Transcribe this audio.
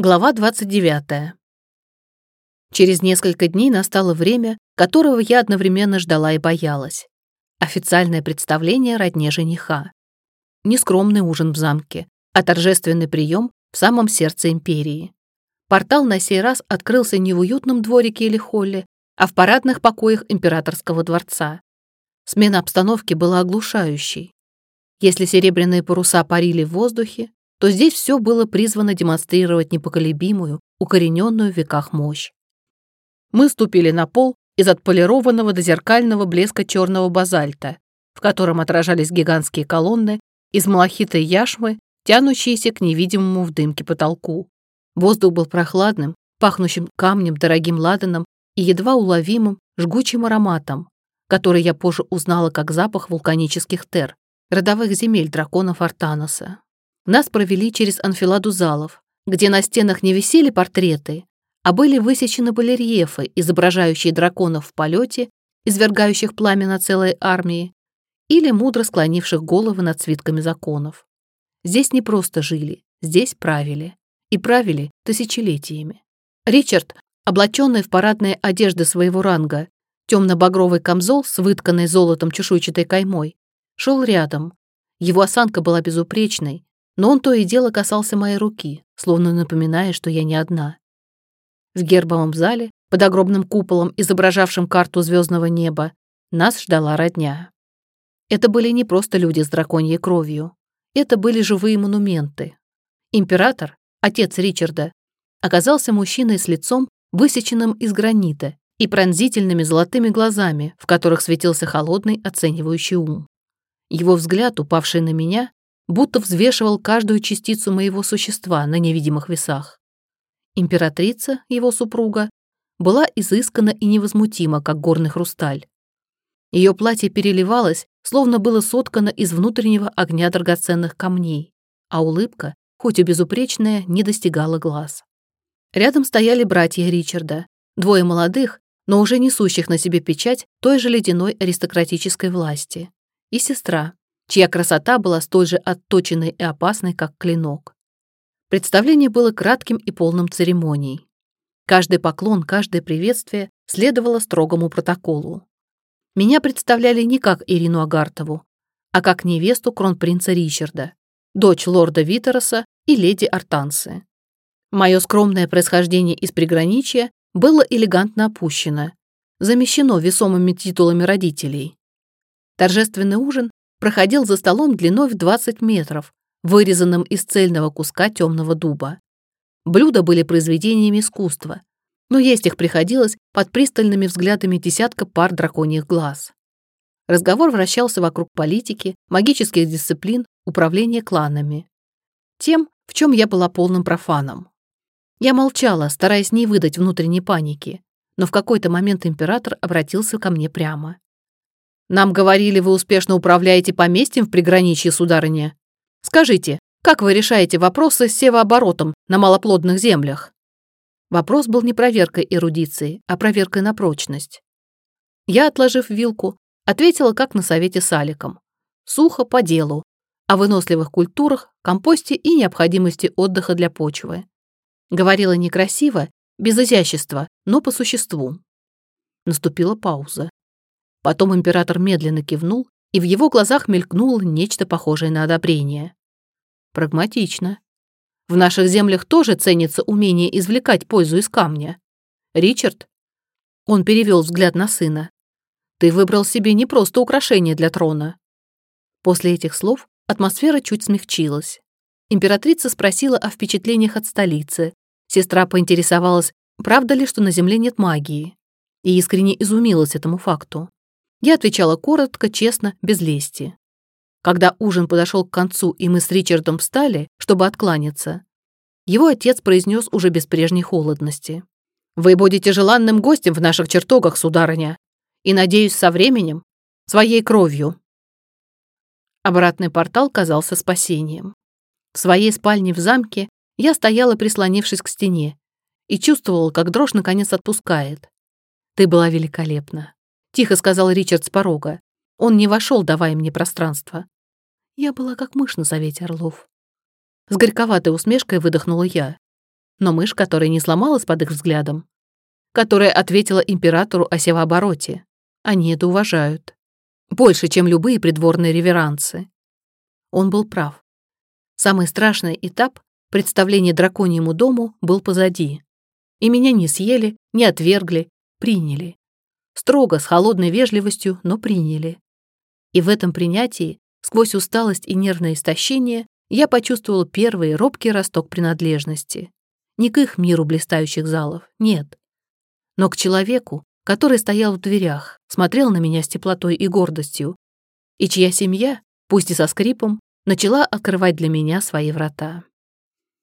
Глава 29. Через несколько дней настало время, которого я одновременно ждала и боялась. Официальное представление родне жениха. Нескромный ужин в замке, а торжественный прием в самом сердце империи. Портал на сей раз открылся не в уютном дворике или холле, а в парадных покоях императорского дворца. Смена обстановки была оглушающей. Если серебряные паруса парили в воздухе, то здесь все было призвано демонстрировать непоколебимую, укорененную в веках мощь. Мы ступили на пол из отполированного до зеркального блеска черного базальта, в котором отражались гигантские колонны из малахита и яшмы, тянущиеся к невидимому в дымке потолку. Воздух был прохладным, пахнущим камнем, дорогим ладаном и едва уловимым, жгучим ароматом, который я позже узнала как запах вулканических тер, родовых земель драконов Артаноса. Нас провели через анфиладу залов, где на стенах не висели портреты, а были высечены барельефы, изображающие драконов в полете, извергающих пламя на целой армии, или мудро склонивших головы над свитками законов. Здесь не просто жили, здесь правили. И правили тысячелетиями. Ричард, облаченный в парадные одежды своего ранга, темно-багровый камзол с вытканной золотом чешуйчатой каймой, шел рядом. Его осанка была безупречной, но он то и дело касался моей руки, словно напоминая, что я не одна. В гербовом зале, под огромным куполом, изображавшим карту звездного неба, нас ждала родня. Это были не просто люди с драконьей кровью. Это были живые монументы. Император, отец Ричарда, оказался мужчиной с лицом, высеченным из гранита, и пронзительными золотыми глазами, в которых светился холодный оценивающий ум. Его взгляд, упавший на меня, будто взвешивал каждую частицу моего существа на невидимых весах. Императрица, его супруга, была изыскана и невозмутима, как горный хрусталь. Ее платье переливалось, словно было соткано из внутреннего огня драгоценных камней, а улыбка, хоть и безупречная, не достигала глаз. Рядом стояли братья Ричарда, двое молодых, но уже несущих на себе печать той же ледяной аристократической власти, и сестра, чья красота была столь же отточенной и опасной, как клинок. Представление было кратким и полным церемоний. Каждый поклон, каждое приветствие следовало строгому протоколу. Меня представляли не как Ирину Агартову, а как невесту кронпринца Ричарда, дочь лорда Витероса и леди Артансы. Мое скромное происхождение из приграничья было элегантно опущено, замещено весомыми титулами родителей. Торжественный ужин проходил за столом длиной в 20 метров, вырезанным из цельного куска темного дуба. Блюда были произведениями искусства, но есть их приходилось под пристальными взглядами десятка пар драконьих глаз. Разговор вращался вокруг политики, магических дисциплин, управления кланами. Тем, в чем я была полным профаном. Я молчала, стараясь не выдать внутренней паники, но в какой-то момент император обратился ко мне прямо. Нам говорили, вы успешно управляете поместьем в приграничье, сударыня. Скажите, как вы решаете вопросы с севооборотом на малоплодных землях? Вопрос был не проверкой эрудиции, а проверкой на прочность. Я, отложив вилку, ответила, как на совете с Аликом. Сухо, по делу. О выносливых культурах, компосте и необходимости отдыха для почвы. Говорила некрасиво, без изящества, но по существу. Наступила пауза. Потом император медленно кивнул, и в его глазах мелькнуло нечто похожее на одобрение. Прагматично. В наших землях тоже ценится умение извлекать пользу из камня. Ричард? Он перевел взгляд на сына. Ты выбрал себе не просто украшение для трона. После этих слов атмосфера чуть смягчилась. Императрица спросила о впечатлениях от столицы. Сестра поинтересовалась, правда ли, что на Земле нет магии. И искренне изумилась этому факту. Я отвечала коротко, честно, без лести. Когда ужин подошел к концу, и мы с Ричардом встали, чтобы откланяться, его отец произнес уже без прежней холодности. «Вы будете желанным гостем в наших чертогах, сударыня, и, надеюсь, со временем, своей кровью». Обратный портал казался спасением. В своей спальне в замке я стояла, прислонившись к стене, и чувствовала, как дрожь наконец отпускает. Ты была великолепна. — тихо сказал Ричард с порога. Он не вошел, давая мне пространство. Я была как мышь на совете орлов. С горьковатой усмешкой выдохнула я. но мышь, которая не сломалась под их взглядом, которая ответила императору о севообороте. Они это уважают. Больше, чем любые придворные реверансы. Он был прав. Самый страшный этап представления драконьему дому был позади. И меня не съели, не отвергли, приняли. Строго, с холодной вежливостью, но приняли. И в этом принятии, сквозь усталость и нервное истощение, я почувствовала первый робкий росток принадлежности. Не к их миру блистающих залов, нет. Но к человеку, который стоял в дверях, смотрел на меня с теплотой и гордостью, и чья семья, пусть и со скрипом, начала открывать для меня свои врата.